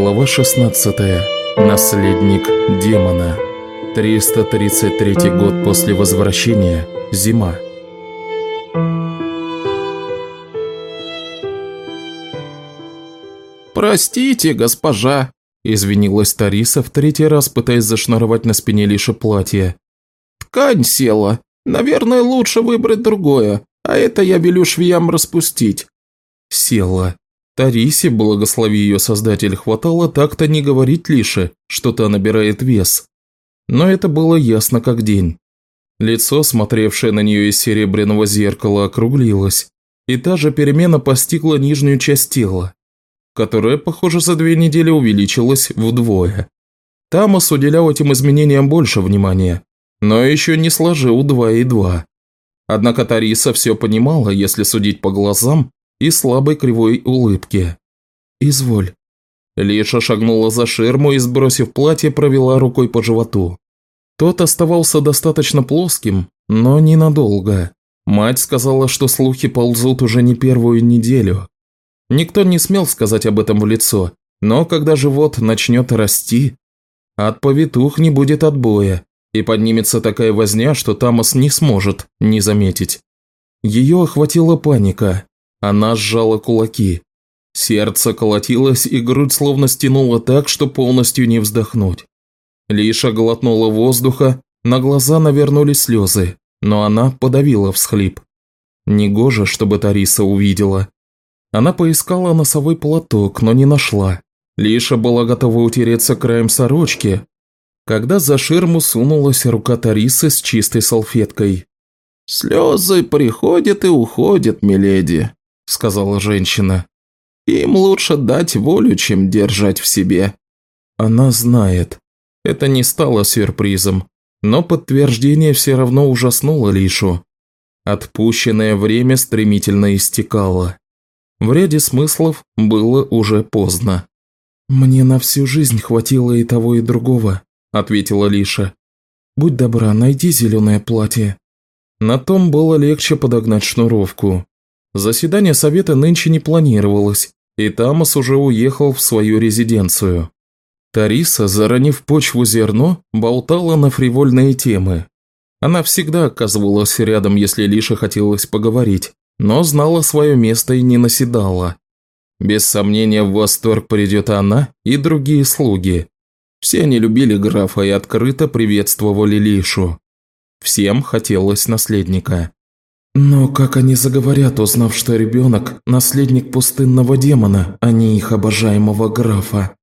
Глава 16. Наследник демона. 333 год после возвращения. Зима. «Простите, госпожа», – извинилась Тариса в третий раз, пытаясь зашнуровать на спине лишь платье. «Ткань села. Наверное, лучше выбрать другое, а это я велю швеям распустить». Села. Тарисе, благослови ее создатель, хватало так-то не говорить лишь, что та набирает вес. Но это было ясно как день. Лицо, смотревшее на нее из серебряного зеркала, округлилось, и та же перемена постигла нижнюю часть тела, которая, похоже, за две недели увеличилась вдвое. Тамас уделял этим изменениям больше внимания, но еще не сложил два и два. Однако Тариса все понимала, если судить по глазам, и слабой кривой улыбке. «Изволь». Лиша шагнула за ширму и, сбросив платье, провела рукой по животу. Тот оставался достаточно плоским, но ненадолго. Мать сказала, что слухи ползут уже не первую неделю. Никто не смел сказать об этом в лицо, но когда живот начнет расти, от повитух не будет отбоя, и поднимется такая возня, что Тамас не сможет не заметить. Ее охватила паника, она сжала кулаки. Сердце колотилось, и грудь словно стянула так, что полностью не вздохнуть. Лиша глотнула воздуха, на глаза навернулись слезы, но она подавила всхлип. Негоже, чтобы Тариса увидела. Она поискала носовой платок, но не нашла. Лиша была готова утереться краем сорочки, когда за ширму сунулась рука Тарисы с чистой салфеткой. «Слезы приходят и уходят, миледи», – сказала женщина. «Им лучше дать волю, чем держать в себе». Она знает. Это не стало сюрпризом, но подтверждение все равно ужаснуло Лишу. Отпущенное время стремительно истекало. В ряде смыслов было уже поздно. «Мне на всю жизнь хватило и того, и другого», – ответила Лиша. «Будь добра, найди зеленое платье». На том было легче подогнать шнуровку. Заседание совета нынче не планировалось, и Тамас уже уехал в свою резиденцию. Тариса, заронив почву зерно, болтала на фривольные темы. Она всегда оказывалась рядом, если Лише хотелось поговорить, но знала свое место и не наседала. Без сомнения, в восторг придет она и другие слуги. Все они любили графа и открыто приветствовали Лишу. Всем хотелось наследника. Но как они заговорят, узнав, что ребенок – наследник пустынного демона, а не их обожаемого графа?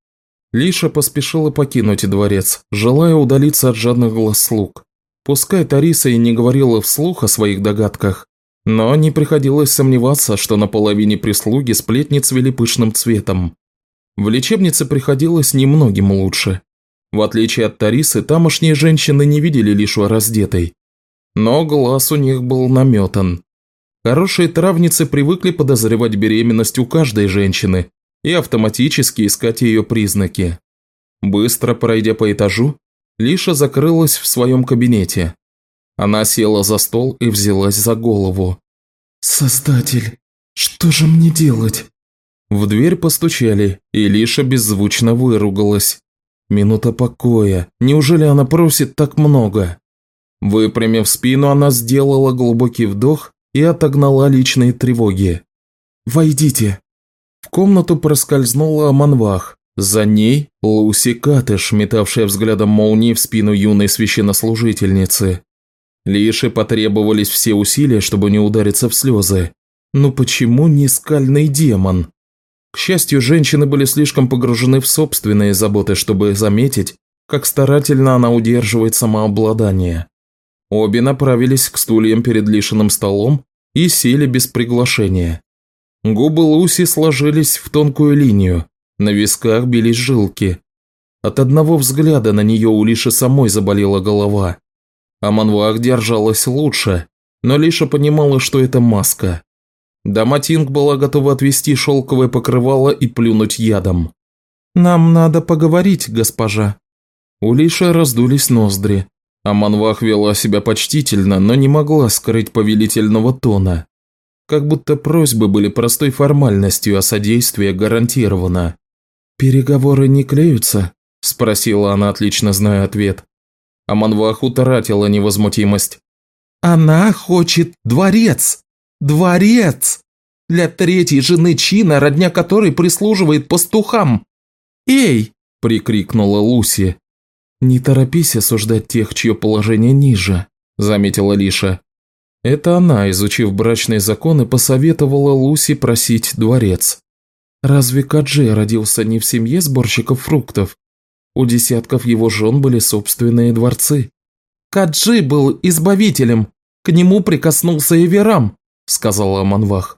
Лиша поспешила покинуть дворец, желая удалиться от жадных глаз слуг. Пускай Тариса и не говорила вслух о своих догадках, но не приходилось сомневаться, что на половине прислуги сплетни цвели пышным цветом. В лечебнице приходилось немногим лучше. В отличие от Тарисы, тамошние женщины не видели Лишу раздетой, но глаз у них был наметан. Хорошие травницы привыкли подозревать беременность у каждой женщины и автоматически искать ее признаки. Быстро пройдя по этажу, Лиша закрылась в своем кабинете. Она села за стол и взялась за голову. «Создатель, что же мне делать?» В дверь постучали, и Лиша беззвучно выругалась. Минута покоя. Неужели она просит так много? Выпрямив спину, она сделала глубокий вдох и отогнала личные тревоги. «Войдите!» В комнату проскользнула Аманвах. За ней Луси Катыш, метавшая взглядом молнии в спину юной священнослужительницы. Лиши потребовались все усилия, чтобы не удариться в слезы. Но почему не скальный демон? К счастью, женщины были слишком погружены в собственные заботы, чтобы заметить, как старательно она удерживает самообладание. Обе направились к стульям перед лишенным столом и сели без приглашения. Губы Луси сложились в тонкую линию, на висках бились жилки. От одного взгляда на нее у Лиши самой заболела голова. А Манвах держалась лучше, но Лиша понимала, что это маска. Дама Тинг была готова отвести шелковое покрывало и плюнуть ядом. «Нам надо поговорить, госпожа». У Лиши раздулись ноздри. Аманвах вела себя почтительно, но не могла скрыть повелительного тона. Как будто просьбы были простой формальностью, а содействие гарантировано. «Переговоры не клеются?» – спросила она, отлично зная ответ. Аманвах утратила невозмутимость. «Она хочет дворец! Дворец! Для третьей жены Чина, родня которой прислуживает пастухам! Эй!» – прикрикнула Луси. «Не торопись осуждать тех, чье положение ниже», – заметила Лиша. Это она, изучив брачные законы, посоветовала Луси просить дворец. Разве Каджи родился не в семье сборщиков фруктов? У десятков его жен были собственные дворцы. «Каджи был избавителем, к нему прикоснулся Эверам», – сказала Аманвах.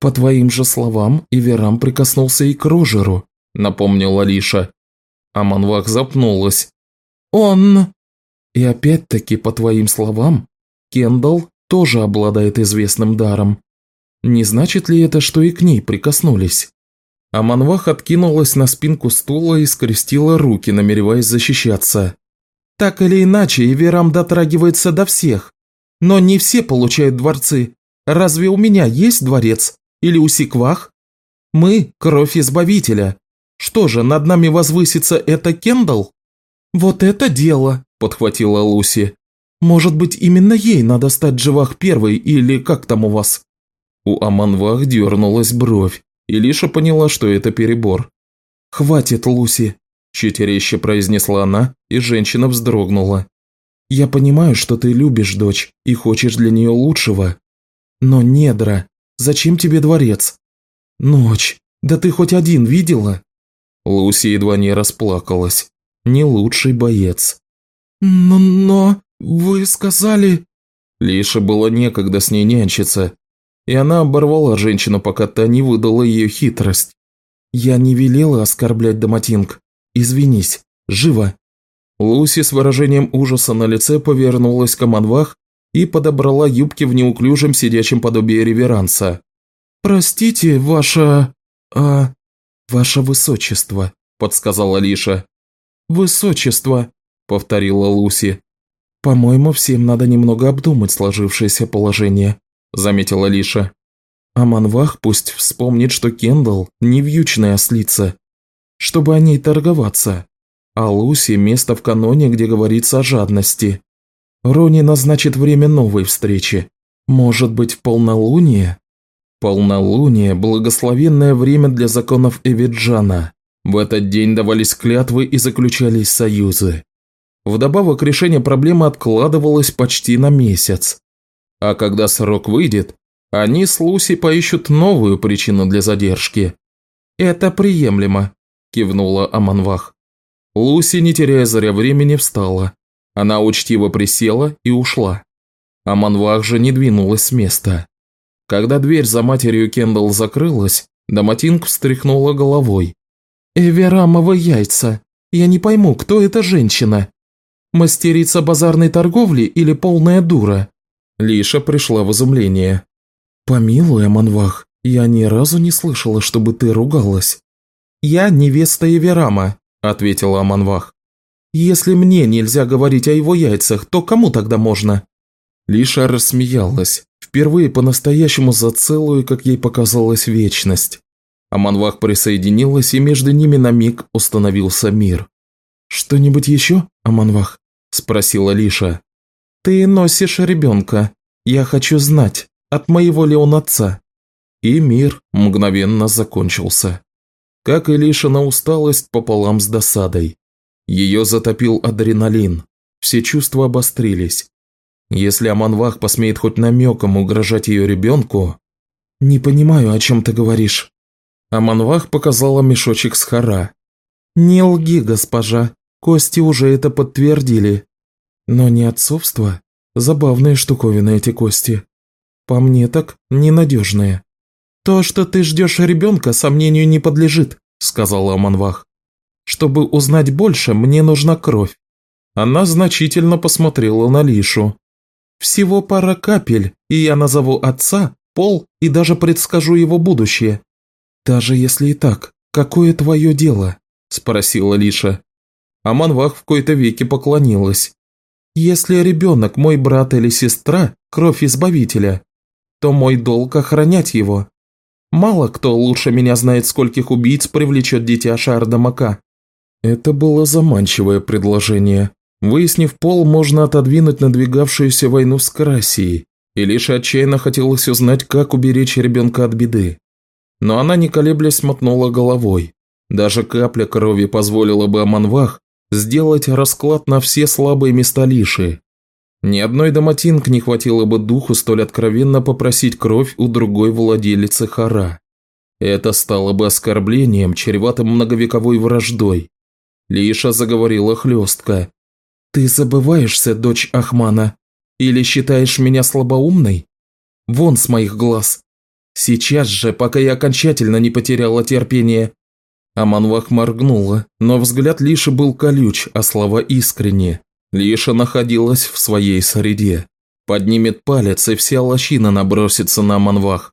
«По твоим же словам, Эверам прикоснулся и к Рожеру», – напомнила Лиша. Аманвах запнулась. «Он...» «И опять-таки, по твоим словам, Кендалл тоже обладает известным даром. Не значит ли это, что и к ней прикоснулись?» Аманвах откинулась на спинку стула и скрестила руки, намереваясь защищаться. «Так или иначе, Эверам дотрагивается до всех. Но не все получают дворцы. Разве у меня есть дворец? Или у Сиквах? Мы – кровь Избавителя. Что же, над нами возвысится это Кендалл?» «Вот это дело!» – подхватила Луси. «Может быть, именно ей надо стать Дживах первой, или как там у вас?» У Аманвах дернулась бровь, и Лиша поняла, что это перебор. «Хватит, Луси!» – чуть произнесла она, и женщина вздрогнула. «Я понимаю, что ты любишь дочь и хочешь для нее лучшего. Но, недра, зачем тебе дворец? Ночь, да ты хоть один видела?» Луси едва не расплакалась. Не лучший боец. «Но... но... вы сказали...» Лише было некогда с ней нянчиться, и она оборвала женщину, пока та не выдала ее хитрость. «Я не велела оскорблять Доматинг. Извинись. Живо!» Луси с выражением ужаса на лице повернулась к Аманвах и подобрала юбки в неуклюжем сидячем подобии реверанса. «Простите, ваше... а... ваше высочество», – подсказала Лиша. «Высочество», – повторила Луси. «По-моему, всем надо немного обдумать сложившееся положение», – заметила Лиша. «Аманвах пусть вспомнит, что Кендалл – не вьючная ослица, чтобы о ней торговаться, а Луси – место в каноне, где говорится о жадности. Рони назначит время новой встречи. Может быть, в полнолуние?» Полнолуние – благословенное время для законов Эвиджана. В этот день давались клятвы и заключались союзы. Вдобавок, решение проблемы откладывалось почти на месяц. А когда срок выйдет, они с Луси поищут новую причину для задержки. «Это приемлемо», – кивнула Аманвах. Луси, не теряя зря времени, встала. Она учтиво присела и ушла. Аманвах же не двинулась с места. Когда дверь за матерью Кендалл закрылась, Доматинг встряхнула головой. «Эверамовы яйца. Я не пойму, кто эта женщина? Мастерица базарной торговли или полная дура?» Лиша пришла в изумление. «Помилуй, Аманвах, я ни разу не слышала, чтобы ты ругалась». «Я невеста Эверама», – ответила Аманвах. «Если мне нельзя говорить о его яйцах, то кому тогда можно?» Лиша рассмеялась, впервые по-настоящему за целую, как ей показалось, вечность. Аманвах присоединилась, и между ними на миг установился мир. «Что-нибудь еще, Аманвах?» – спросила Лиша. «Ты носишь ребенка. Я хочу знать, от моего ли он отца?» И мир мгновенно закончился. Как и Лишина усталость пополам с досадой. Ее затопил адреналин. Все чувства обострились. Если Аманвах посмеет хоть намеком угрожать ее ребенку... «Не понимаю, о чем ты говоришь», Аманвах показала мешочек с хара. «Не лги, госпожа, кости уже это подтвердили». «Но не отцовство. Забавные штуковины эти кости. По мне так ненадежные». «То, что ты ждешь ребенка, сомнению не подлежит», – сказала Аманвах. «Чтобы узнать больше, мне нужна кровь». Она значительно посмотрела на Лишу. «Всего пара капель, и я назову отца, пол и даже предскажу его будущее. «Даже если и так, какое твое дело?» – спросила Лиша. Аманвах в кои-то веки поклонилась. «Если ребенок мой брат или сестра, кровь избавителя, то мой долг охранять его. Мало кто лучше меня знает, скольких убийц привлечет дитя Шардамака». Это было заманчивое предложение. Выяснив пол, можно отодвинуть надвигавшуюся войну с Красией, и лишь отчаянно хотелось узнать, как уберечь ребенка от беды. Но она, не колеблясь, мотнула головой. Даже капля крови позволила бы Аманвах сделать расклад на все слабые места Лиши. Ни одной доматинк не хватило бы духу столь откровенно попросить кровь у другой владелицы Хара. Это стало бы оскорблением, чреватым многовековой враждой. Лиша заговорила хлестко. «Ты забываешься, дочь Ахмана? Или считаешь меня слабоумной? Вон с моих глаз. Сейчас же, пока я окончательно не потеряла терпение». Аманвах моргнула, но взгляд Лиши был колюч, а слова искренне. Лиша находилась в своей среде. Поднимет палец, и вся лощина набросится на Аманвах.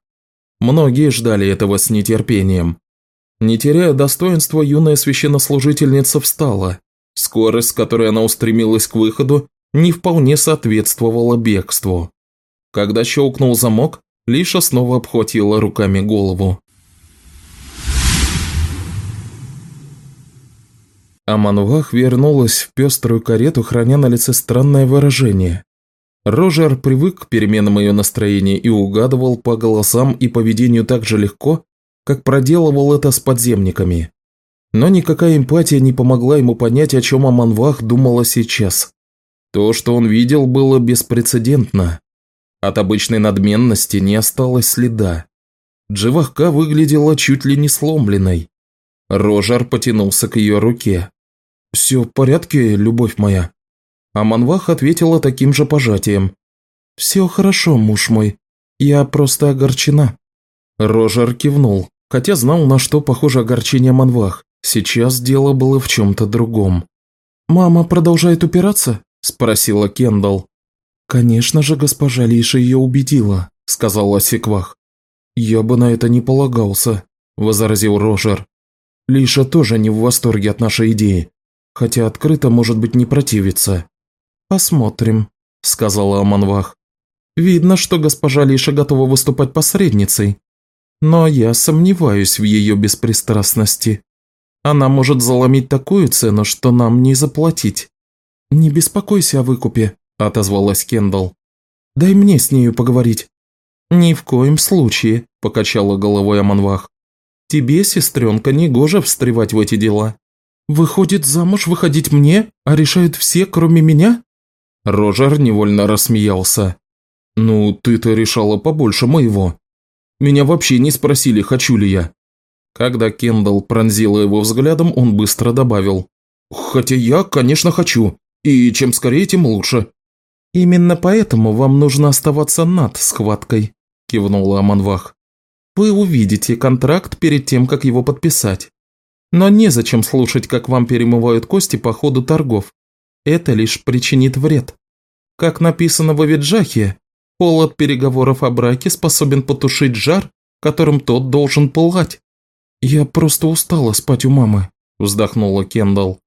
Многие ждали этого с нетерпением. Не теряя достоинства, юная священнослужительница встала. Скорость, с которой она устремилась к выходу, не вполне соответствовала бегству. Когда щелкнул замок, Лиша снова обхватила руками голову. Аманвах вернулась в пеструю карету, храня на лице странное выражение. Рожер привык к переменам ее настроения и угадывал по голосам и поведению так же легко, как проделывал это с подземниками. Но никакая эмпатия не помогла ему понять, о чем Аманвах думала сейчас. То, что он видел, было беспрецедентно. От обычной надменности не осталось следа. Дживахка выглядела чуть ли не сломленной. Рожар потянулся к ее руке. «Все в порядке, любовь моя?» Аманвах ответила таким же пожатием. «Все хорошо, муж мой. Я просто огорчена». Рожар кивнул, хотя знал, на что похоже огорчение Аманвах. Сейчас дело было в чем-то другом. «Мама продолжает упираться?» – спросила Кендалл. «Конечно же, госпожа Лиша ее убедила», – сказала Секвах. «Я бы на это не полагался», – возразил Рожер. «Лиша тоже не в восторге от нашей идеи, хотя открыто, может быть, не противится». «Посмотрим», – сказала Аманвах. «Видно, что госпожа Лиша готова выступать посредницей, но я сомневаюсь в ее беспристрастности». Она может заломить такую цену, что нам не заплатить». «Не беспокойся о выкупе», – отозвалась Кендалл. «Дай мне с нею поговорить». «Ни в коем случае», – покачала головой Аманвах. «Тебе, сестренка, негоже встревать в эти дела. Выходит, замуж выходить мне, а решают все, кроме меня?» Рожер невольно рассмеялся. «Ну, ты-то решала побольше моего. Меня вообще не спросили, хочу ли я. Когда Кендалл пронзила его взглядом, он быстро добавил. «Хотя я, конечно, хочу. И чем скорее, тем лучше». «Именно поэтому вам нужно оставаться над схваткой», – кивнула Аманвах. «Вы увидите контракт перед тем, как его подписать. Но незачем слушать, как вам перемывают кости по ходу торгов. Это лишь причинит вред. Как написано в Авиджахе, холод переговоров о браке способен потушить жар, которым тот должен пылать. «Я просто устала спать у мамы», – вздохнула Кендалл.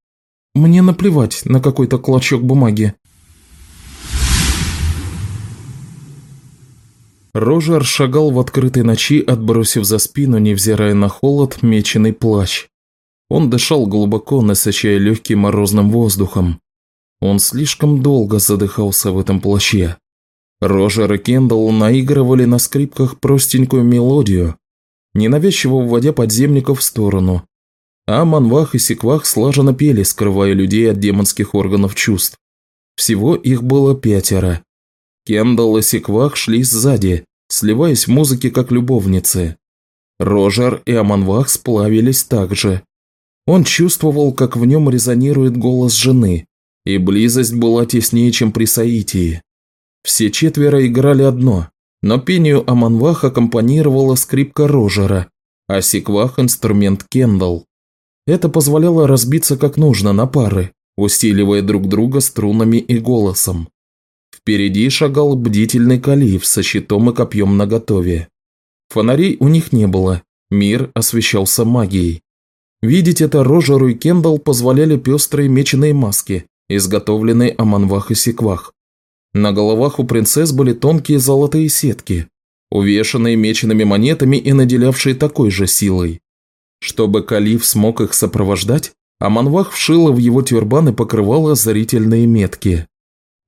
«Мне наплевать на какой-то клочок бумаги». Рожер шагал в открытой ночи, отбросив за спину, невзирая на холод, меченый плащ. Он дышал глубоко, насыщая легким морозным воздухом. Он слишком долго задыхался в этом плаще. Рожер и Кендалл наигрывали на скрипках простенькую мелодию, ненавязчиво уводя подземников в сторону. А Манвах и Секвах слаженно пели, скрывая людей от демонских органов чувств. Всего их было пятеро. Кендалл и Секвах шли сзади, сливаясь в музыке как любовницы. Рожер и Аманвах сплавились также. Он чувствовал, как в нем резонирует голос жены, и близость была теснее, чем при Саитии. Все четверо играли одно, но пению Аманвах аккомпанировала скрипка Рожера, а Сиквах – инструмент Кендалл. Это позволяло разбиться как нужно на пары, усиливая друг друга струнами и голосом. Впереди шагал бдительный калиф со щитом и копьем наготове. Фонарей у них не было, мир освещался магией. Видеть это Рожеру и Кендалл позволяли пестрые меченые маски, изготовленные Аманвах и Секвах. На головах у принцесс были тонкие золотые сетки. увешанные меченными монетами и наделявшие такой же силой. Чтобы Калиф смог их сопровождать, Аманвах вшила в его тюрбан и покрывала зрительные метки.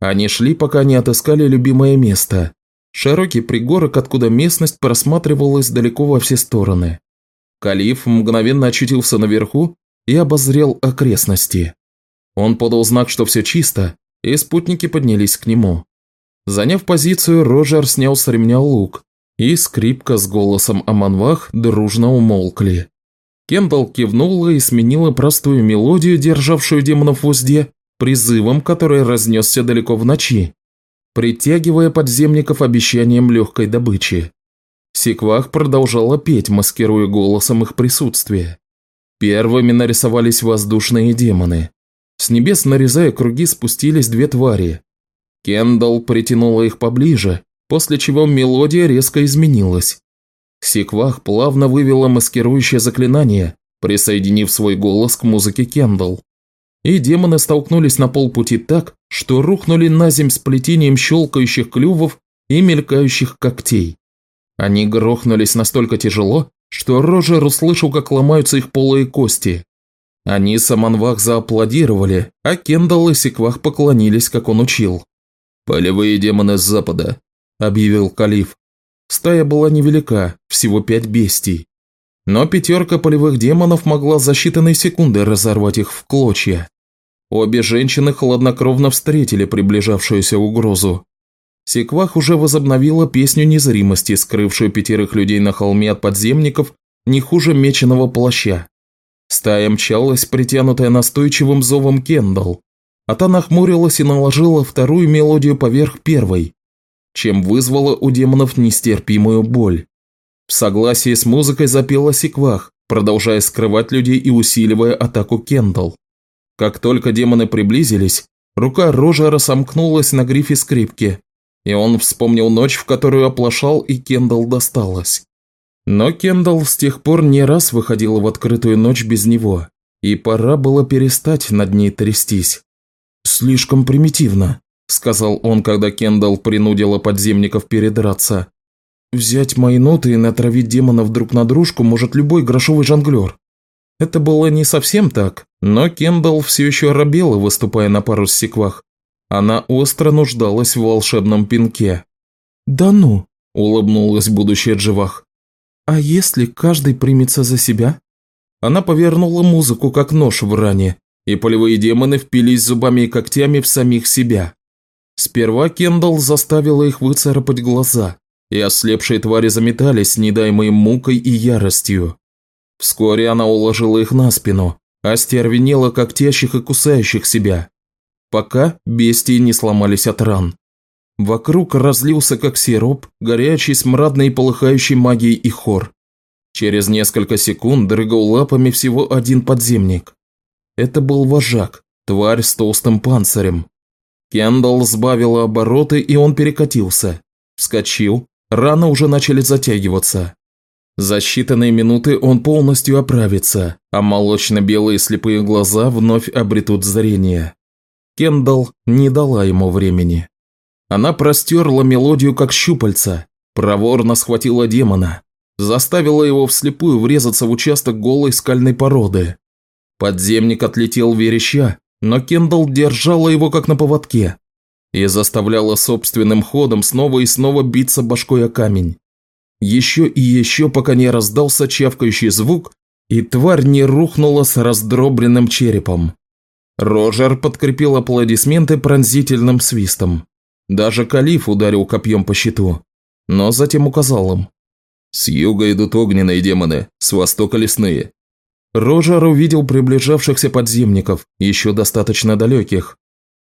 Они шли, пока не отыскали любимое место – широкий пригорок, откуда местность просматривалась далеко во все стороны. Калиф мгновенно очутился наверху и обозрел окрестности. Он подал знак, что все чисто, и спутники поднялись к нему. Заняв позицию, Роджер снял с ремня лук, и скрипка с голосом Аманвах дружно умолкли. Кендалл кивнула и сменила простую мелодию, державшую демонов в узде, призывом, который разнесся далеко в ночи, притягивая подземников обещанием легкой добычи. Секвах продолжала петь, маскируя голосом их присутствие. Первыми нарисовались воздушные демоны. С небес, нарезая круги, спустились две твари. Кендалл притянула их поближе, после чего мелодия резко изменилась. Секвах плавно вывела маскирующее заклинание, присоединив свой голос к музыке Кендалл. И демоны столкнулись на полпути так, что рухнули на земь с плетением щелкающих клювов и мелькающих когтей. Они грохнулись настолько тяжело, что Рожер услышал, как ломаются их полые кости. Они с Аманвах зааплодировали, а Кендалл и Секвах поклонились, как он учил. «Полевые демоны с запада», – объявил Калиф. Стая была невелика, всего пять бестий. Но пятерка полевых демонов могла за считанные секунды разорвать их в клочья. Обе женщины хладнокровно встретили приближавшуюся угрозу. Секвах уже возобновила песню незримости, скрывшую пятерых людей на холме от подземников не хуже меченого плаща. Стая мчалась, притянутая настойчивым зовом Кендалл, а та нахмурилась и наложила вторую мелодию поверх первой, чем вызвала у демонов нестерпимую боль. В согласии с музыкой запела Секвах, продолжая скрывать людей и усиливая атаку Кендалл. Как только демоны приблизились, рука Рожера сомкнулась на грифе скрипки, и он вспомнил ночь, в которую оплошал и Кендалл досталась. Но Кендалл с тех пор не раз выходила в открытую ночь без него, и пора было перестать над ней трястись. «Слишком примитивно», – сказал он, когда Кендалл принудила подземников передраться. Взять мои ноты и натравить демонов друг на дружку может любой грошовый жонглер. Это было не совсем так, но Кендалл все еще робела, выступая на пару с секвах. Она остро нуждалась в волшебном пинке. «Да ну!» – улыбнулась будущая Дживах. «А если каждый примется за себя?» Она повернула музыку, как нож в ране, и полевые демоны впились зубами и когтями в самих себя. Сперва Кендалл заставила их выцарапать глаза, и ослепшие твари заметались, недаемые мукой и яростью. Вскоре она уложила их на спину, остервенела когтящих и кусающих себя, пока бестии не сломались от ран. Вокруг разлился как сироп, горячий, смрадный и полыхающий магией и хор. Через несколько секунд дрыгал лапами всего один подземник. Это был вожак, тварь с толстым панцирем. Кендалл сбавила обороты, и он перекатился. Вскочил, Раны уже начали затягиваться. За считанные минуты он полностью оправится, а молочно-белые слепые глаза вновь обретут зрение. Кендалл не дала ему времени. Она простерла мелодию как щупальца, проворно схватила демона, заставила его вслепую врезаться в участок голой скальной породы. Подземник отлетел вереща, но Кендалл держала его как на поводке, и заставляла собственным ходом снова и снова биться башкой о камень. Еще и еще, пока не раздался чавкающий звук, и тварь не рухнула с раздробленным черепом. Рожер подкрепил аплодисменты пронзительным свистом. Даже Калиф ударил копьем по щиту, но затем указал им. «С юга идут огненные демоны, с востока лесные». Рожер увидел приближавшихся подземников, еще достаточно далеких.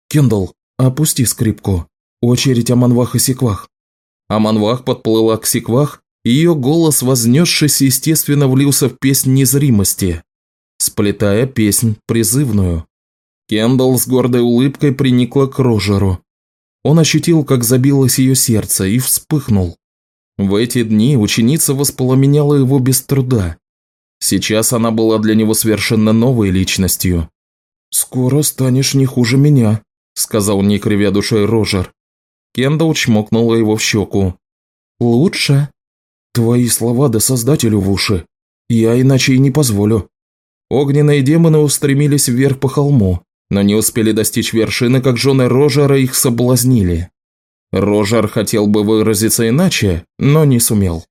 «Кендалл, «Опусти скрипку. Очередь Аманвах и Секвах». Аманвах подплыла к Секвах, и ее голос, вознесшись, естественно, влился в песнь незримости, сплетая песнь призывную. Кендалл с гордой улыбкой приникла к Рожеру. Он ощутил, как забилось ее сердце, и вспыхнул. В эти дни ученица воспламеняла его без труда. Сейчас она была для него совершенно новой личностью. «Скоро станешь не хуже меня», – сказал не кривя душой Рожер. Кендалл чмокнула его в щеку. «Лучше», Твои слова до Создателю в уши. Я иначе и не позволю». Огненные демоны устремились вверх по холму, но не успели достичь вершины, как жены Рожера их соблазнили. Рожер хотел бы выразиться иначе, но не сумел.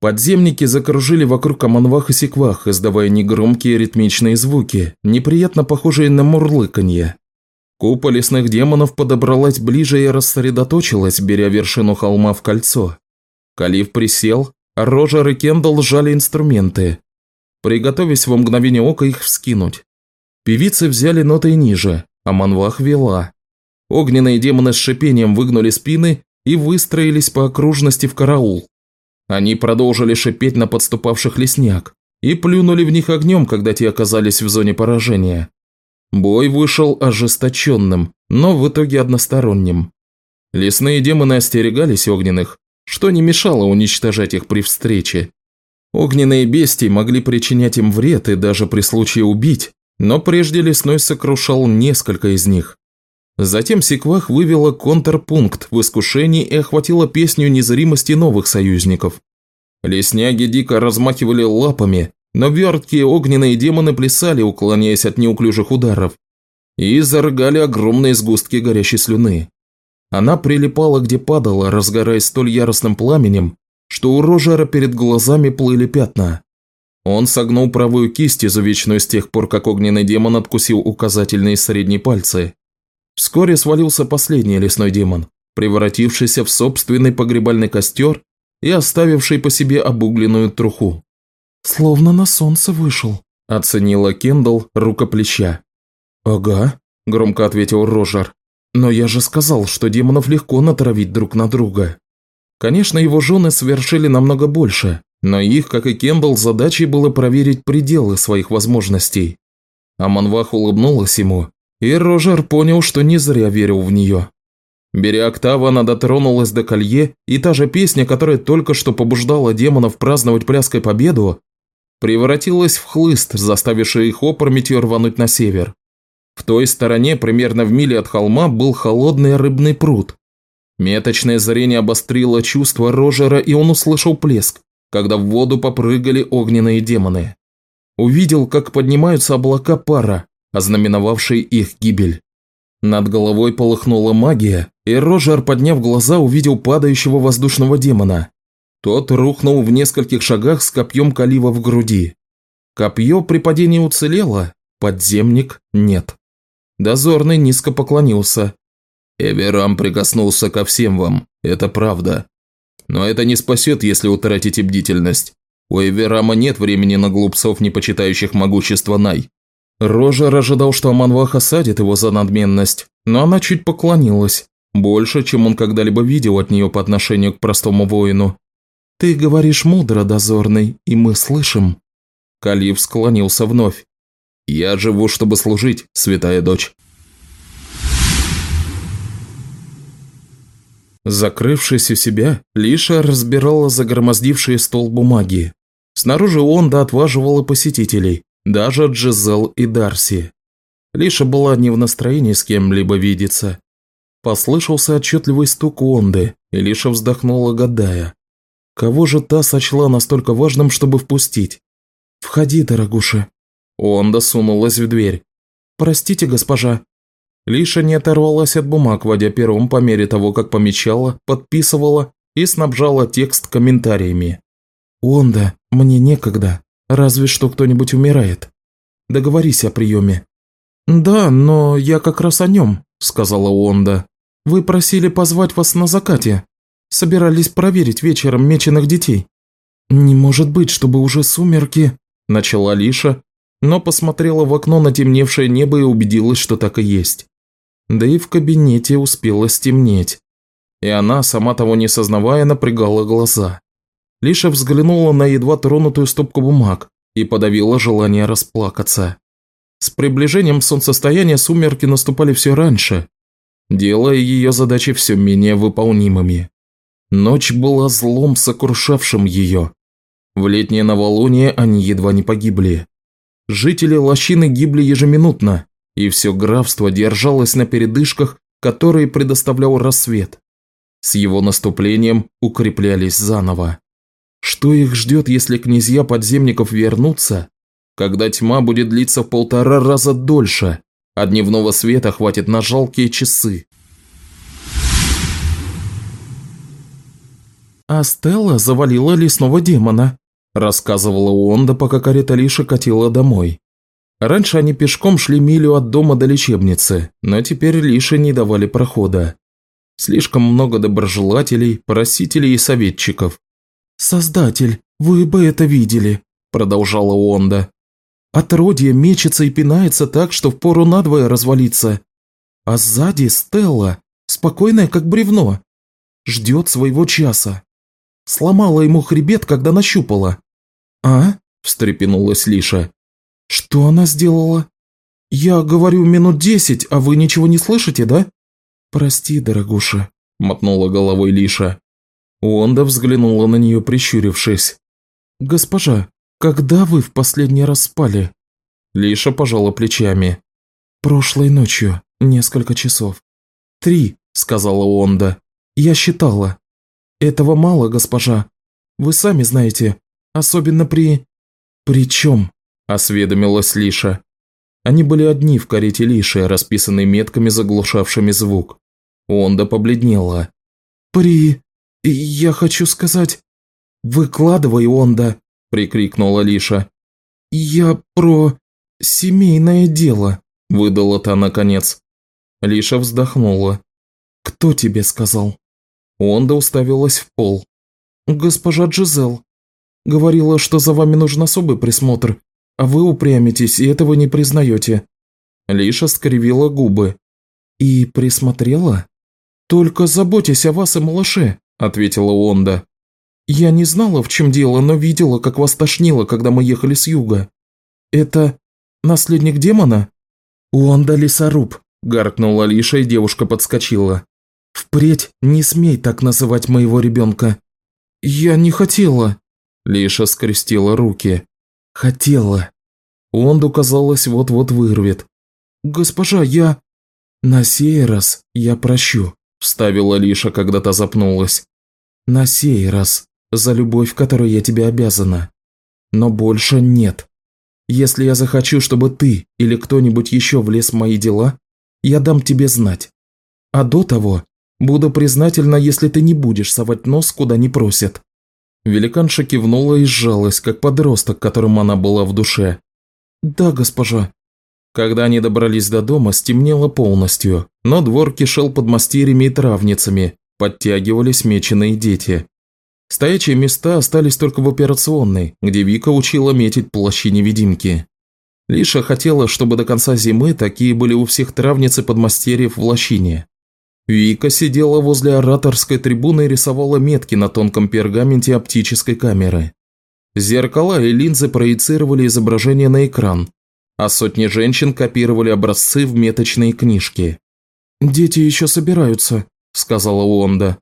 Подземники закружили вокруг Аманвах и Секвах, издавая негромкие ритмичные звуки, неприятно похожие на мурлыканье. Купа лесных демонов подобралась ближе и рассредоточилась, беря вершину холма в кольцо. Калиф присел, а Рожер и Кендалл сжали инструменты, приготовясь в мгновение ока их вскинуть. Певицы взяли ноты ниже, а Манвах вела. Огненные демоны с шипением выгнули спины и выстроились по окружности в караул. Они продолжили шипеть на подступавших лесняк и плюнули в них огнем, когда те оказались в зоне поражения. Бой вышел ожесточенным, но в итоге односторонним. Лесные демоны остерегались огненных, что не мешало уничтожать их при встрече. Огненные бестии могли причинять им вред и даже при случае убить, но прежде лесной сокрушал несколько из них. Затем Секвах вывела контрпункт в искушении и охватила песню незримости новых союзников. Лесняги дико размахивали лапами, но верткие огненные демоны плясали, уклоняясь от неуклюжих ударов, и зарыгали огромные сгустки горящей слюны. Она прилипала, где падала, разгораясь столь яростным пламенем, что у Рожера перед глазами плыли пятна. Он согнул правую кисть, изувеченную с тех пор, как огненный демон откусил указательные и средние пальцы. Вскоре свалился последний лесной демон, превратившийся в собственный погребальный костер и оставивший по себе обугленную труху. «Словно на солнце вышел», – оценила Кендалл рукоплеща. «Ага», – громко ответил Рожер. «Но я же сказал, что демонов легко натравить друг на друга». Конечно, его жены совершили намного больше, но их, как и Кендалл, задачей было проверить пределы своих возможностей. Аманвах улыбнулась ему и Рожер понял, что не зря верил в нее. Беря октаву, она дотронулась до колье, и та же песня, которая только что побуждала демонов праздновать пляской победу, превратилась в хлыст, заставивший их опрометью рвануть на север. В той стороне, примерно в миле от холма, был холодный рыбный пруд. Меточное зрение обострило чувство Рожера, и он услышал плеск, когда в воду попрыгали огненные демоны. Увидел, как поднимаются облака пара, ознаменовавший их гибель. Над головой полыхнула магия, и Рожер, подняв глаза, увидел падающего воздушного демона. Тот рухнул в нескольких шагах с копьем калива в груди. Копье при падении уцелело, подземник нет. Дозорный низко поклонился. «Эверам прикоснулся ко всем вам, это правда. Но это не спасет, если утратите бдительность. У Эверама нет времени на глупцов, не почитающих могущество Най. Рожер ожидал, что Аманвах осадит его за надменность, но она чуть поклонилась, больше, чем он когда-либо видел от нее по отношению к простому воину. «Ты говоришь мудро, дозорный, и мы слышим». Калиф склонился вновь. «Я живу, чтобы служить, святая дочь». Закрывшись у себя, Лиша разбирала загромоздившие стол бумаги. Снаружи Онда отваживала посетителей, даже Джизел и Дарси. Лиша была не в настроении с кем-либо видеться. Послышался отчетливый стук Онды, и Лиша вздохнула, гадая. Кого же та сочла настолько важным, чтобы впустить? «Входи, дорогуша». Онда сунулась в дверь. «Простите, госпожа». Лиша не оторвалась от бумаг, водя пером по мере того, как помечала, подписывала и снабжала текст комментариями. «Онда, мне некогда. Разве что кто-нибудь умирает. Договорись о приеме». «Да, но я как раз о нем», – сказала Уонда. «Вы просили позвать вас на закате. Собирались проверить вечером меченых детей». «Не может быть, чтобы уже сумерки...» – начала Лиша, но посмотрела в окно на темневшее небо и убедилась, что так и есть. Да и в кабинете успело стемнеть. И она, сама того не сознавая, напрягала глаза. Лиша взглянула на едва тронутую стопку бумаг и подавила желание расплакаться. С приближением солнцестояния сумерки наступали все раньше, делая ее задачи все менее выполнимыми. Ночь была злом, сокрушавшим ее. В летнее новолуние они едва не погибли. Жители лощины гибли ежеминутно, и все графство держалось на передышках, которые предоставлял рассвет. С его наступлением укреплялись заново. Что их ждет, если князья подземников вернутся, когда тьма будет длиться в полтора раза дольше, а дневного света хватит на жалкие часы? «А Стелла завалила лесного демона», – рассказывала Уонда, пока карета Лиша катила домой. Раньше они пешком шли милю от дома до лечебницы, но теперь Лише не давали прохода. Слишком много доброжелателей, просителей и советчиков. «Создатель, вы бы это видели», – продолжала Уонда. «Отродье мечется и пинается так, что впору надвое развалиться. А сзади Стелла, спокойная как бревно, ждет своего часа. Сломала ему хребет, когда нащупала». «А?» – встрепенулась Лиша. «Что она сделала?» «Я говорю минут десять, а вы ничего не слышите, да?» «Прости, дорогуша», – мотнула головой Лиша. Уонда взглянула на нее, прищурившись. «Госпожа, когда вы в последний раз спали?» Лиша пожала плечами. «Прошлой ночью, несколько часов». «Три», – сказала Уонда. «Я считала». «Этого мало, госпожа. Вы сами знаете, особенно при...» «При чем?» – осведомилась Лиша. Они были одни в карете Лиши, расписанной метками, заглушавшими звук. Онда побледнела. «При... я хочу сказать...» «Выкладывай, Онда!» – прикрикнула Лиша. «Я про... семейное дело», – выдала та наконец. Лиша вздохнула. «Кто тебе сказал?» Онда уставилась в пол. «Госпожа Джизел. Говорила, что за вами нужен особый присмотр, а вы упрямитесь и этого не признаете». Лиша скривила губы. «И присмотрела?» «Только заботьтесь о вас и малыше», – ответила Онда. «Я не знала, в чем дело, но видела, как вас тошнило, когда мы ехали с юга. Это наследник демона?» «Онда лесоруб», – гаркнула Лиша, и девушка подскочила. «Впредь не смей так называть моего ребенка». «Я не хотела», – Лиша скрестила руки. «Хотела». Онду, казалось, вот-вот вырвет. «Госпожа, я...» «На сей раз я прощу», – вставила Лиша, когда та запнулась. «На сей раз, за любовь, которой я тебе обязана. Но больше нет. Если я захочу, чтобы ты или кто-нибудь еще влез в мои дела, я дам тебе знать. А до того буду признательна, если ты не будешь совать нос, куда не просят». Великанша кивнула и сжалась, как подросток, которым она была в душе. «Да, госпожа». Когда они добрались до дома, стемнело полностью, но двор кишел под мастерьями и травницами, подтягивались меченые дети. Стоячие места остались только в операционной, где Вика учила метить плащи-невидимки. Лиша хотела, чтобы до конца зимы такие были у всех травниц и подмастерьев в лощине. Вика сидела возле ораторской трибуны и рисовала метки на тонком пергаменте оптической камеры. Зеркала и линзы проецировали изображение на экран, а сотни женщин копировали образцы в меточные книжки. «Дети еще собираются», – сказала Уонда.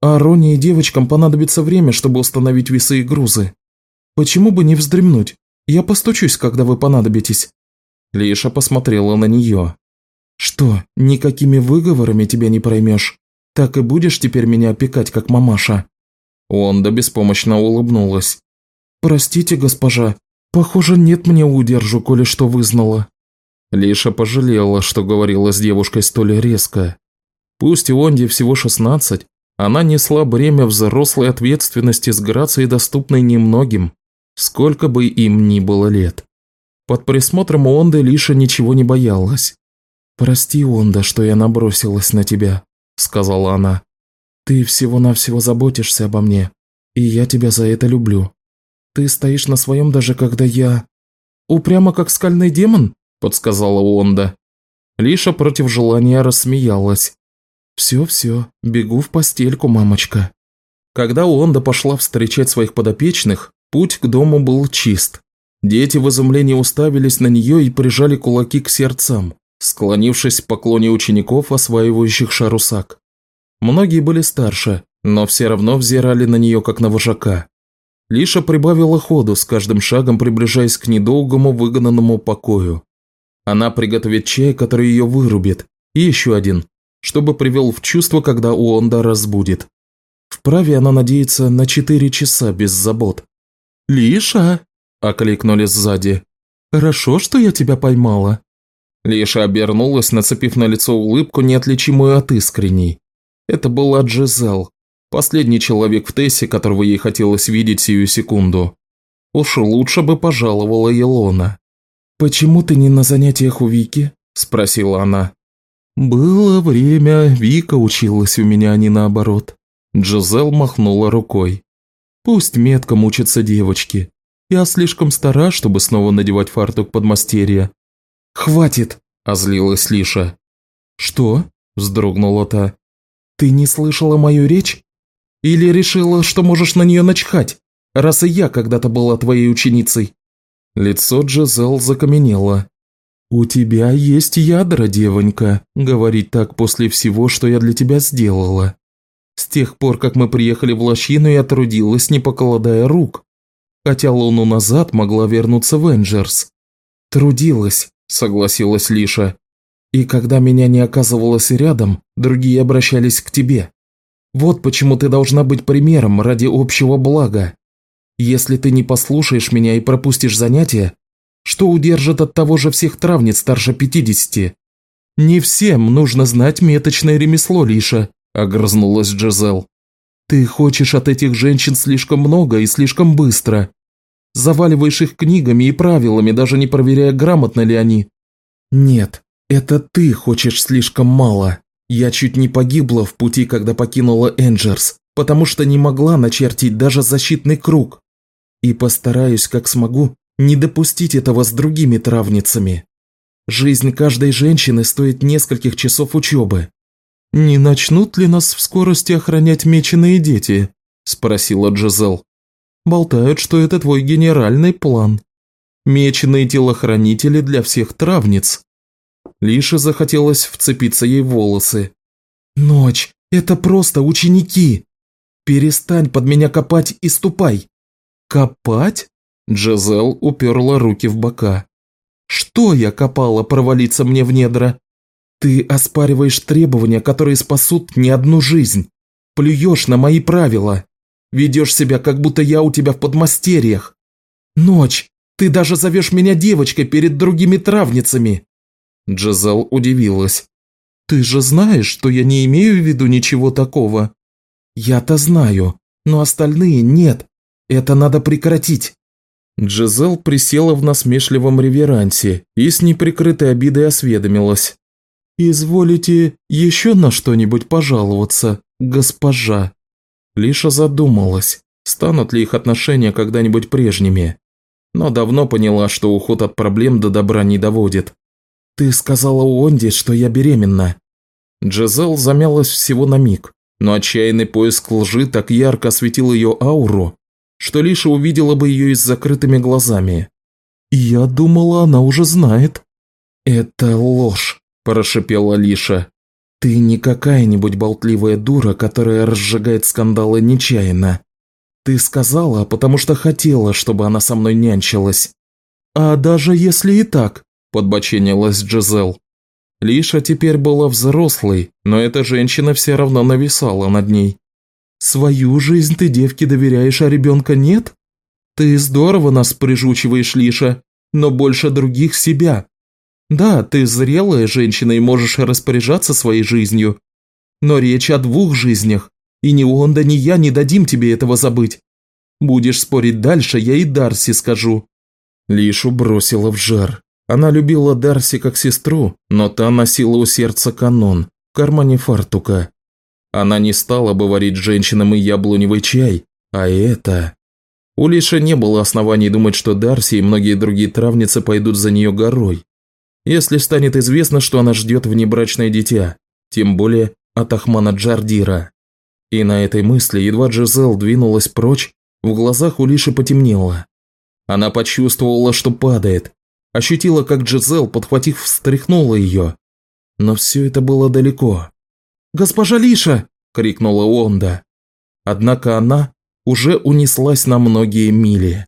«А Роне и девочкам понадобится время, чтобы установить весы и грузы. Почему бы не вздремнуть? Я постучусь, когда вы понадобитесь». Лиша посмотрела на нее. «Что, никакими выговорами тебя не проймешь? Так и будешь теперь меня опекать, как мамаша?» Онда беспомощно улыбнулась. «Простите, госпожа, похоже, нет мне удержу, коли что вызнала». Лиша пожалела, что говорила с девушкой столь резко. Пусть Онде всего шестнадцать, она несла бремя взрослой ответственности с грацией, доступной немногим, сколько бы им ни было лет. Под присмотром Онды Лиша ничего не боялась. «Прости, Онда, что я набросилась на тебя», – сказала она. «Ты всего-навсего заботишься обо мне, и я тебя за это люблю. Ты стоишь на своем даже когда я...» «Упрямо как скальный демон?» – подсказала Онда. Лиша против желания рассмеялась. «Все-все, бегу в постельку, мамочка». Когда Онда пошла встречать своих подопечных, путь к дому был чист. Дети в изумлении уставились на нее и прижали кулаки к сердцам склонившись в поклоне учеников, осваивающих шарусак. Многие были старше, но все равно взирали на нее как на вожака. Лиша прибавила ходу, с каждым шагом приближаясь к недолгому выгнанному покою. Она приготовит чай, который ее вырубит, и еще один, чтобы привел в чувство, когда Уонда разбудит. Вправе она надеется на четыре часа без забот. «Лиша!» – окликнули сзади. «Хорошо, что я тебя поймала». Лиша обернулась, нацепив на лицо улыбку, неотличимую от искренней. Это была Джизел, последний человек в Тессе, которого ей хотелось видеть сию секунду. Уж лучше бы пожаловала Елона. «Почему ты не на занятиях у Вики?» – спросила она. «Было время, Вика училась у меня, а не наоборот». Джизел махнула рукой. «Пусть метком учатся девочки. Я слишком стара, чтобы снова надевать фартук подмастерья». «Хватит!» – озлилась Лиша. «Что?» – вздрогнула та. «Ты не слышала мою речь? Или решила, что можешь на нее начхать, раз и я когда-то была твоей ученицей?» Лицо Джезел закаменело. «У тебя есть ядра, девонька, говорить так после всего, что я для тебя сделала. С тех пор, как мы приехали в лощину, я трудилась, не покладая рук. Хотя луну назад могла вернуться в Энджерс. Трудилась, согласилась Лиша. И когда меня не оказывалось рядом, другие обращались к тебе. Вот почему ты должна быть примером ради общего блага. Если ты не послушаешь меня и пропустишь занятия, что удержит от того же всех травниц старше пятидесяти? Не всем нужно знать меточное ремесло, Лиша, огрызнулась Джезел. Ты хочешь от этих женщин слишком много и слишком быстро. Заваливаешь их книгами и правилами, даже не проверяя, грамотно ли они. Нет, это ты хочешь слишком мало. Я чуть не погибла в пути, когда покинула Энджерс, потому что не могла начертить даже защитный круг. И постараюсь, как смогу, не допустить этого с другими травницами. Жизнь каждой женщины стоит нескольких часов учебы. «Не начнут ли нас в скорости охранять меченые дети?» – спросила Джизел. «Болтают, что это твой генеральный план. Меченые телохранители для всех травниц». Лише захотелось вцепиться ей в волосы. «Ночь, это просто ученики! Перестань под меня копать и ступай!» «Копать?» Джезел уперла руки в бока. «Что я копала провалиться мне в недра? Ты оспариваешь требования, которые спасут не одну жизнь. Плюешь на мои правила. Ведешь себя, как будто я у тебя в подмастерьях. Ночь, ты даже зовешь меня девочкой перед другими травницами. Джезел удивилась. «Ты же знаешь, что я не имею в виду ничего такого». «Я-то знаю, но остальные нет. Это надо прекратить». Джезел присела в насмешливом реверансе и с неприкрытой обидой осведомилась. «Изволите еще на что-нибудь пожаловаться, госпожа?» Лиша задумалась, станут ли их отношения когда-нибудь прежними. Но давно поняла, что уход от проблем до добра не доводит. «Ты сказала Уонди, что я беременна». Джезел замялась всего на миг, но отчаянный поиск лжи так ярко осветил ее ауру, что Лиша увидела бы ее и с закрытыми глазами. «Я думала, она уже знает». «Это ложь», – прошипела Лиша. «Ты не какая-нибудь болтливая дура, которая разжигает скандалы нечаянно. Ты сказала, потому что хотела, чтобы она со мной нянчилась. А даже если и так, подбоченилась Джизел. Лиша теперь была взрослой, но эта женщина все равно нависала над ней. «Свою жизнь ты девке доверяешь, а ребенка нет? Ты здорово нас прижучиваешь, Лиша, но больше других себя. Да, ты зрелая женщина и можешь распоряжаться своей жизнью, но речь о двух жизнях, и ни он, да ни я не дадим тебе этого забыть. Будешь спорить дальше, я и Дарси скажу». Лишу бросила в жар. Она любила Дарси как сестру, но та носила у сердца канон в кармане фартука. Она не стала бы варить женщинам и яблоневый чай, а это... У Лиши не было оснований думать, что Дарси и многие другие травницы пойдут за нее горой. Если станет известно, что она ждет внебрачное дитя, тем более от Ахмана Джардира. И на этой мысли едва Джизел двинулась прочь, в глазах у Лиши потемнело. Она почувствовала, что падает, Ощутила, как Джизел, подхватив, встряхнула ее. Но все это было далеко. «Госпожа Лиша!» – крикнула Онда. Однако она уже унеслась на многие мили.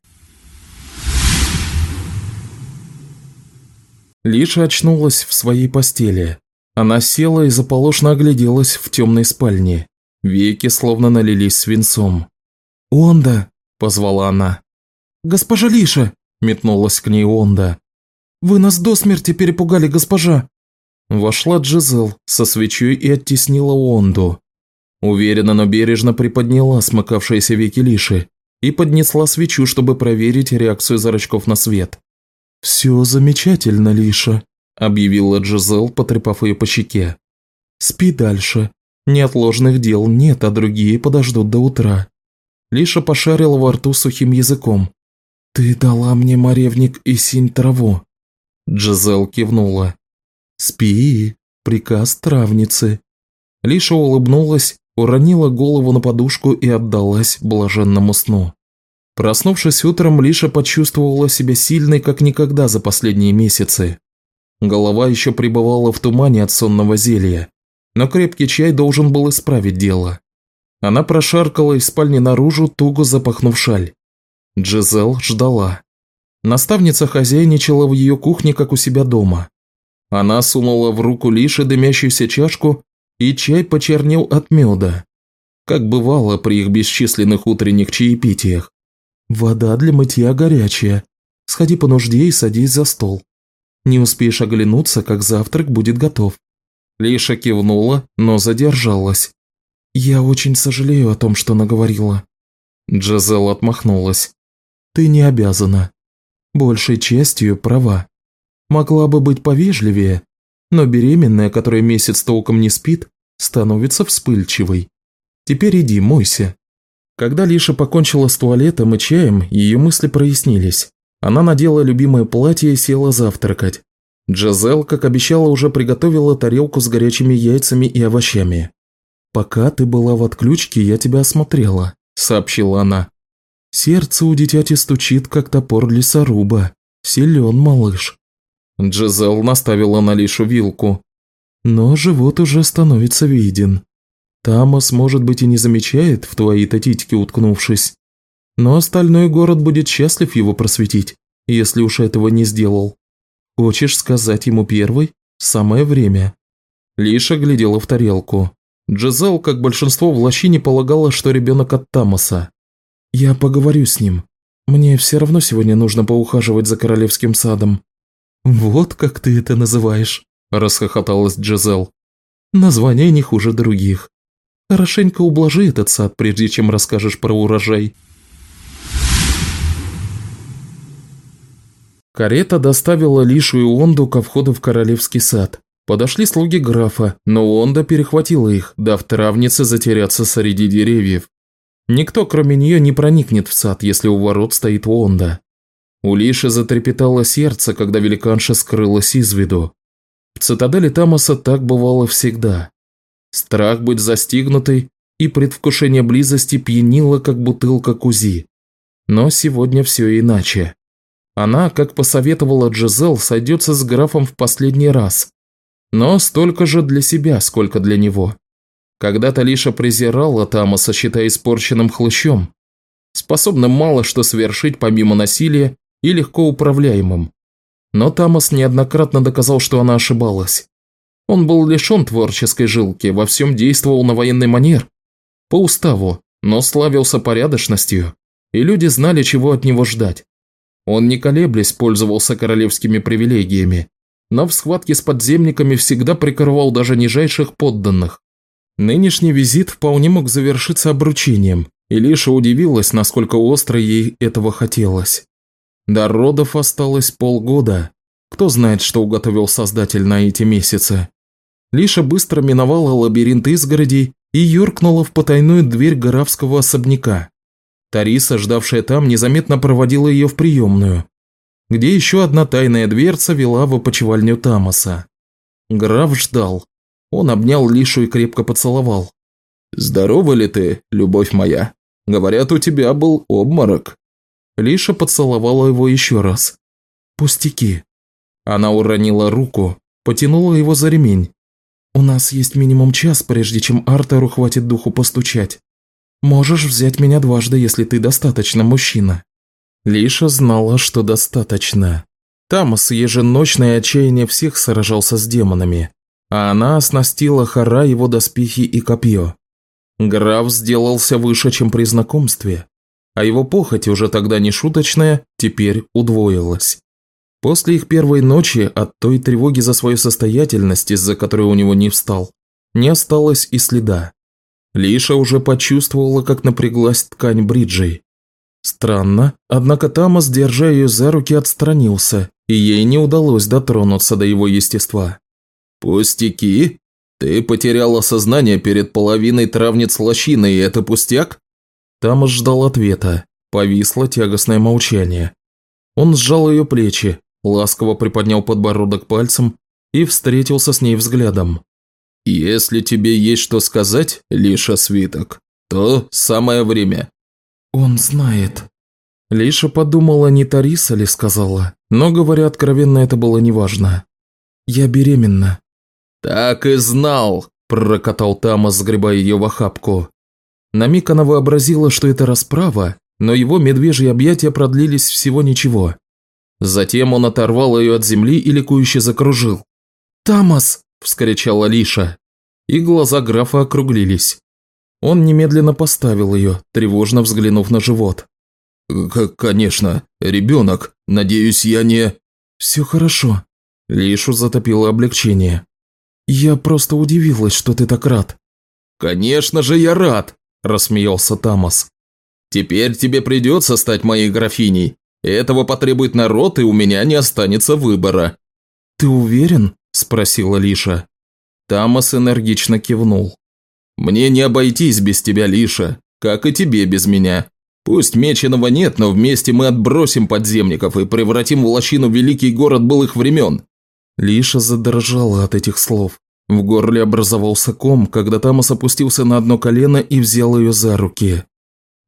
Лиша очнулась в своей постели. Она села и заполошно огляделась в темной спальне. Веки словно налились свинцом. «Онда!» – позвала она. «Госпожа Лиша!» – метнулась к ней Онда. «Вы нас до смерти перепугали, госпожа!» Вошла Джизел со свечой и оттеснила Онду. Уверенно, но бережно приподняла смыкавшиеся веки Лиши и поднесла свечу, чтобы проверить реакцию зрачков на свет. «Все замечательно, Лиша», – объявила Джизел, потрепав ее по щеке. «Спи дальше. Неотложных дел нет, а другие подождут до утра». Лиша пошарила во рту сухим языком. «Ты дала мне моревник и синь траву». Джизел кивнула. «Спи, приказ травницы». Лиша улыбнулась, уронила голову на подушку и отдалась блаженному сну. Проснувшись утром, Лиша почувствовала себя сильной, как никогда за последние месяцы. Голова еще пребывала в тумане от сонного зелья, но крепкий чай должен был исправить дело. Она прошаркала из спальни наружу, туго запахнув шаль. Джизел ждала. Наставница хозяйничала в ее кухне, как у себя дома. Она сунула в руку Лиши дымящуюся чашку, и чай почернел от меда, как бывало при их бесчисленных утренних чаепитиях. «Вода для мытья горячая. Сходи по нужде и садись за стол. Не успеешь оглянуться, как завтрак будет готов». Лиша кивнула, но задержалась. «Я очень сожалею о том, что наговорила». Джазел отмахнулась. «Ты не обязана. Большей частью права. Могла бы быть повежливее, но беременная, которая месяц толком не спит, становится вспыльчивой. Теперь иди, мойся». Когда Лиша покончила с туалетом и чаем, ее мысли прояснились. Она надела любимое платье и села завтракать. Джазел, как обещала, уже приготовила тарелку с горячими яйцами и овощами. «Пока ты была в отключке, я тебя осмотрела», – сообщила она. «Сердце у дитяти стучит, как топор лесоруба. Силен малыш». Джазел наставила на Лишу вилку. «Но живот уже становится виден. Тамас, может быть, и не замечает в твои-то титьки уткнувшись. Но остальной город будет счастлив его просветить, если уж этого не сделал. Хочешь сказать ему первый? Самое время». Лиша глядела в тарелку. Джезал, как большинство в лощине, полагала, что ребенок от Тамаса. «Я поговорю с ним. Мне все равно сегодня нужно поухаживать за королевским садом». «Вот как ты это называешь», – расхохоталась Джезел. «Название не хуже других. Хорошенько ублажи этот сад, прежде чем расскажешь про урожай». Карета доставила Лишу и Онду ко входу в королевский сад. Подошли слуги графа, но Онда перехватила их, дав травнице затеряться среди деревьев. Никто, кроме нее, не проникнет в сад, если у ворот стоит Онда. У Лиши затрепетало сердце, когда великанша скрылась из виду. В цитадели Тамаса так бывало всегда. Страх быть застигнутой и предвкушение близости пьянило, как бутылка кузи. Но сегодня все иначе. Она, как посоветовала Джизел, сойдется с графом в последний раз. Но столько же для себя, сколько для него. Когда-то Лиша презирала Тамаса, считая испорченным хлыщом, способным мало что совершить помимо насилия и легко управляемым. Но Тамас неоднократно доказал, что она ошибалась. Он был лишен творческой жилки, во всем действовал на военный манер, по уставу, но славился порядочностью, и люди знали, чего от него ждать. Он не колеблясь пользовался королевскими привилегиями, но в схватке с подземниками всегда прикрывал даже нижайших подданных. Нынешний визит вполне мог завершиться обручением, и Лиша удивилась, насколько остро ей этого хотелось. До родов осталось полгода. Кто знает, что уготовил Создатель на эти месяцы. Лиша быстро миновала лабиринт изгородей и юркнула в потайную дверь графского особняка. Тариса, ждавшая там, незаметно проводила ее в приемную, где еще одна тайная дверца вела в опочивальню Тамаса. Граф ждал. Он обнял Лишу и крепко поцеловал. «Здорова ли ты, любовь моя? Говорят, у тебя был обморок». Лиша поцеловала его еще раз. «Пустяки». Она уронила руку, потянула его за ремень. «У нас есть минимум час, прежде чем Артеру хватит духу постучать. Можешь взять меня дважды, если ты достаточно мужчина». Лиша знала, что достаточно. Тамас еженочное отчаяние всех сражался с демонами, а она оснастила Хара его доспехи и копье. Граф сделался выше, чем при знакомстве, а его похоть, уже тогда не шуточная, теперь удвоилась. После их первой ночи от той тревоги за свою состоятельность, из-за которой у него не встал, не осталось и следа. Лиша уже почувствовала, как напряглась ткань бриджей. Странно, однако Тамас, держа ее за руки, отстранился, и ей не удалось дотронуться до его естества. «Пустяки? Ты потеряла сознание перед половиной травниц лощины, и это пустяк?» Тамас ждал ответа. Повисло тягостное молчание. Он сжал ее плечи, ласково приподнял подбородок пальцем и встретился с ней взглядом. «Если тебе есть что сказать, Лиша Свиток, то самое время». «Он знает». Лиша подумала, не Тариса ли сказала, но, говоря откровенно, это было неважно. «Я беременна». «Так и знал», – прокатал Тамас, сгребая ее в охапку. На миг она вообразила, что это расправа, но его медвежьи объятия продлились всего ничего. Затем он оторвал ее от земли и ликующе закружил. «Тамас!» – вскричала Лиша. И глаза графа округлились. Он немедленно поставил ее, тревожно взглянув на живот. «Конечно, ребенок. Надеюсь, я не...» «Все хорошо». Лишу затопило облегчение. «Я просто удивилась, что ты так рад». «Конечно же я рад!» – рассмеялся Тамас. «Теперь тебе придется стать моей графиней. Этого потребует народ, и у меня не останется выбора». «Ты уверен?» – спросила Лиша. Тамас энергично кивнул. «Мне не обойтись без тебя, Лиша, как и тебе без меня. Пусть Меченого нет, но вместе мы отбросим подземников и превратим в лощину великий город былых времен». Лиша задрожала от этих слов. В горле образовался ком, когда Тамас опустился на одно колено и взял ее за руки.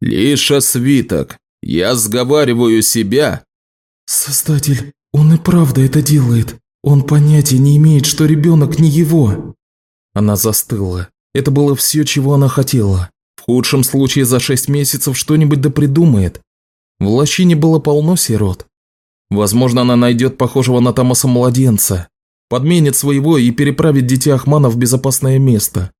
«Лиша свиток, я сговариваю себя». «Создатель, он и правда это делает. Он понятия не имеет, что ребенок не его». Она застыла. Это было все, чего она хотела. В худшем случае за шесть месяцев что-нибудь да придумает. В лощине было полно сирот. Возможно, она найдет похожего на Томаса младенца, подменит своего и переправит дитя Ахмана в безопасное место.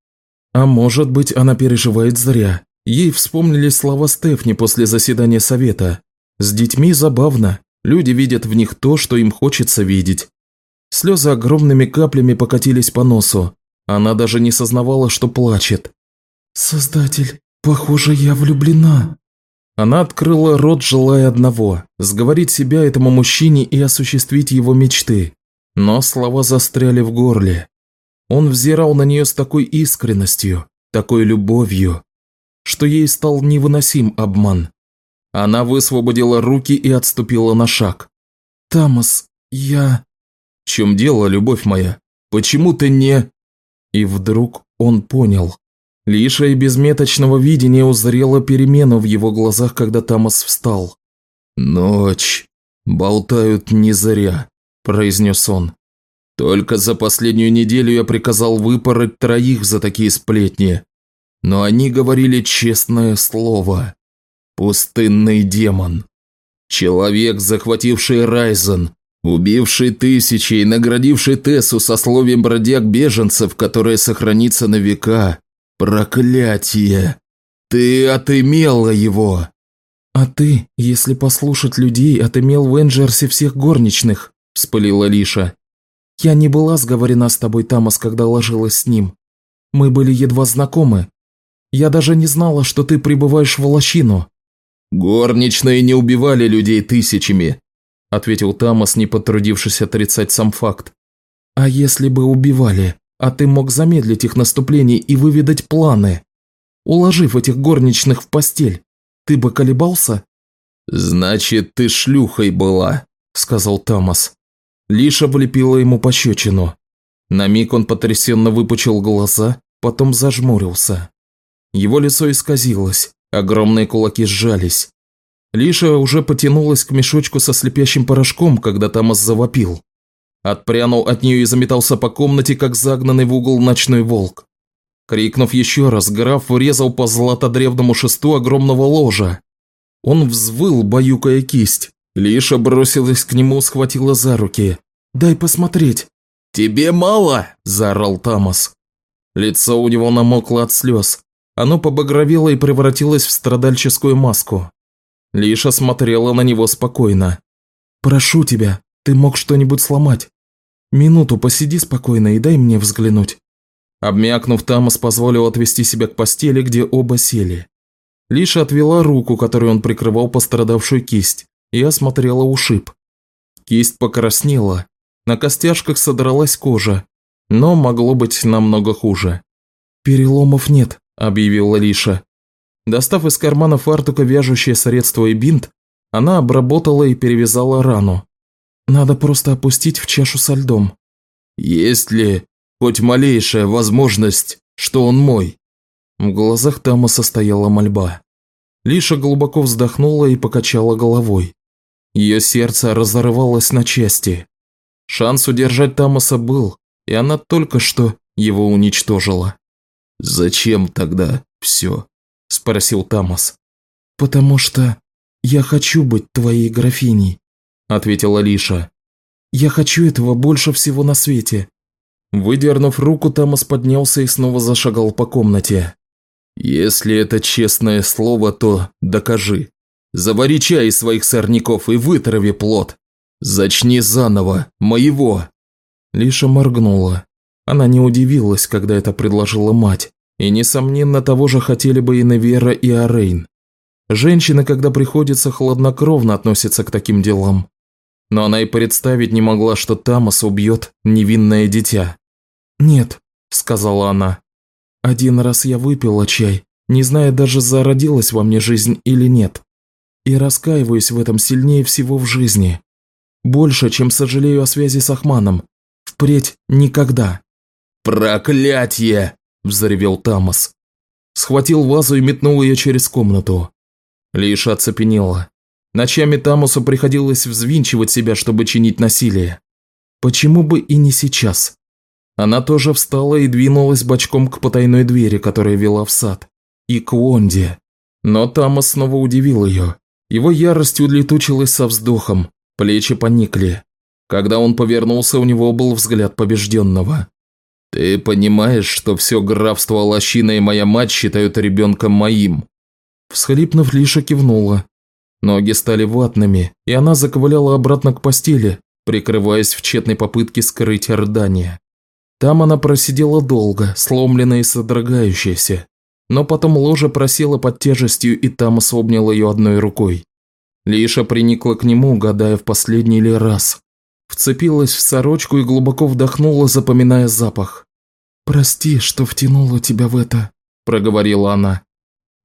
А может быть, она переживает зря. Ей вспомнили слова Стефни после заседания совета. С детьми забавно, люди видят в них то, что им хочется видеть. Слезы огромными каплями покатились по носу. Она даже не сознавала, что плачет. «Создатель, похоже, я влюблена». Она открыла рот, желая одного – сговорить себя этому мужчине и осуществить его мечты. Но слова застряли в горле. Он взирал на нее с такой искренностью, такой любовью, что ей стал невыносим обман. Она высвободила руки и отступила на шаг. «Тамас, я...» «В чем дело, любовь моя? Почему ты не...» И вдруг он понял. Лиша и безметочного видения узрела перемену в его глазах, когда Тамас встал. «Ночь. Болтают не зря», – произнес он. «Только за последнюю неделю я приказал выпороть троих за такие сплетни но они говорили честное слово. Пустынный демон. Человек, захвативший Райзен, убивший тысячи и наградивший Тессу со словием бродяг-беженцев, которое сохранится на века. Проклятие! Ты отымела его!» «А ты, если послушать людей, отымел в Энджерсе всех горничных», – вспылила Лиша. «Я не была сговорена с тобой, Тамас, когда ложилась с ним. Мы были едва знакомы, я даже не знала, что ты прибываешь в лощину». «Горничные не убивали людей тысячами», – ответил Тамас, не потрудившись отрицать сам факт. «А если бы убивали, а ты мог замедлить их наступление и выведать планы? Уложив этих горничных в постель, ты бы колебался?» «Значит, ты шлюхой была», – сказал Тамас. Лиша влепила ему пощечину. На миг он потрясенно выпучил глаза, потом зажмурился. Его лицо исказилось, огромные кулаки сжались. Лиша уже потянулась к мешочку со слепящим порошком, когда Тамас завопил. Отпрянул от нее и заметался по комнате, как загнанный в угол ночной волк. Крикнув еще раз, граф врезал по златодревному шесту огромного ложа. Он взвыл, баюкая кисть. Лиша бросилась к нему, схватила за руки. «Дай посмотреть!» «Тебе мало!» – заорал Тамас. Лицо у него намокло от слез. Оно побагровело и превратилось в страдальческую маску. Лиша смотрела на него спокойно. «Прошу тебя, ты мог что-нибудь сломать. Минуту посиди спокойно и дай мне взглянуть». Обмякнув, Тамас позволил отвести себя к постели, где оба сели. Лиша отвела руку, которой он прикрывал пострадавшую кисть, и осмотрела ушиб. Кисть покраснела, на костяшках содралась кожа, но могло быть намного хуже. «Переломов нет», – объявила Лиша. Достав из кармана фартука вяжущее средство и бинт, она обработала и перевязала рану. Надо просто опустить в чашу со льдом. «Есть ли хоть малейшая возможность, что он мой?» В глазах Тамаса стояла мольба. Лиша глубоко вздохнула и покачала головой. Ее сердце разорвалось на части. Шанс удержать Тамаса был, и она только что его уничтожила. «Зачем тогда все?» – спросил Тамас. «Потому что я хочу быть твоей графиней», – ответила Лиша. «Я хочу этого больше всего на свете». Выдернув руку, Тамас поднялся и снова зашагал по комнате. «Если это честное слово, то докажи. Завари чай из своих сорняков и вытрави плод. Зачни заново, моего». Лиша моргнула. Она не удивилась, когда это предложила мать. И, несомненно, того же хотели бы и Невера, и Арейн. Женщины, когда приходится, хладнокровно относятся к таким делам. Но она и представить не могла, что Тамас убьет невинное дитя. «Нет», – сказала она. «Один раз я выпила чай, не зная даже, зародилась во мне жизнь или нет. И раскаиваюсь в этом сильнее всего в жизни. Больше, чем сожалею о связи с Ахманом. Впредь никогда». «Проклятье!» – взревел Тамас. Схватил вазу и метнул ее через комнату. Лиша оцепенела. Ночами Тамусу приходилось взвинчивать себя, чтобы чинить насилие. Почему бы и не сейчас? Она тоже встала и двинулась бочком к потайной двери, которая вела в сад. И к Уонде. Но Тамас снова удивил ее. Его ярость улетучилась со вздохом, плечи поникли. Когда он повернулся, у него был взгляд побежденного. «Ты понимаешь, что все графство Лощина и моя мать считают ребенком моим?» Всхлипнув, Лиша кивнула. Ноги стали ватными, и она заковыляла обратно к постели, прикрываясь в тщетной попытке скрыть рыдание. Там она просидела долго, сломленная и содрогающаяся. Но потом ложа просела под тяжестью, и там обнял ее одной рукой. Лиша приникла к нему, гадая в последний ли раз. Вцепилась в сорочку и глубоко вдохнула, запоминая запах. «Прости, что втянула тебя в это», – проговорила она.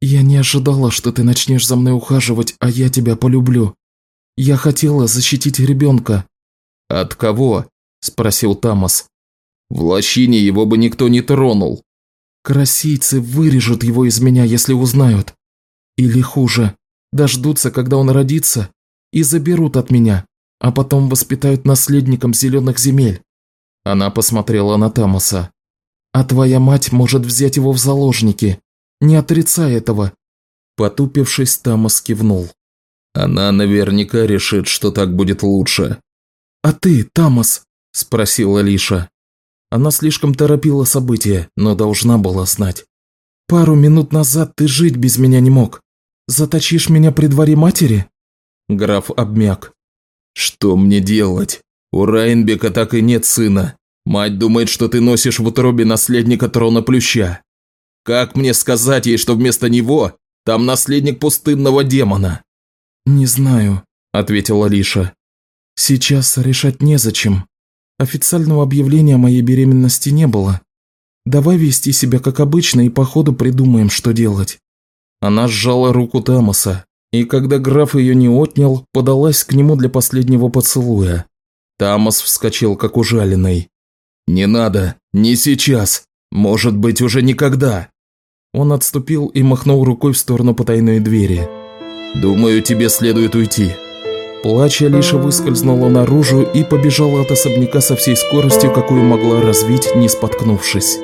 «Я не ожидала, что ты начнешь за мной ухаживать, а я тебя полюблю. Я хотела защитить ребенка». «От кого?» – спросил Тамас. «В лощине его бы никто не тронул». «Красийцы вырежут его из меня, если узнают. Или хуже, дождутся, когда он родится, и заберут от меня а потом воспитают наследником зеленых земель». Она посмотрела на Тамаса. «А твоя мать может взять его в заложники. Не отрицай этого». Потупившись, Тамас кивнул. «Она наверняка решит, что так будет лучше». «А ты, Тамас?» – спросила Лиша. Она слишком торопила события, но должна была знать. «Пару минут назад ты жить без меня не мог. Заточишь меня при дворе матери?» Граф обмяк. «Что мне делать? У Райнбека так и нет сына. Мать думает, что ты носишь в утробе наследника трона Плюща. Как мне сказать ей, что вместо него там наследник пустынного демона?» «Не знаю», – ответила Лиша. «Сейчас решать незачем. Официального объявления о моей беременности не было. Давай вести себя как обычно и по ходу придумаем, что делать». Она сжала руку Тамаса, и когда граф ее не отнял, подалась к нему для последнего поцелуя. Тамас вскочил как ужаленный. «Не надо, не сейчас, может быть, уже никогда!» Он отступил и махнул рукой в сторону потайной двери. «Думаю, тебе следует уйти». Плача, Лиша выскользнула наружу и побежала от особняка со всей скоростью, какую могла развить, не споткнувшись.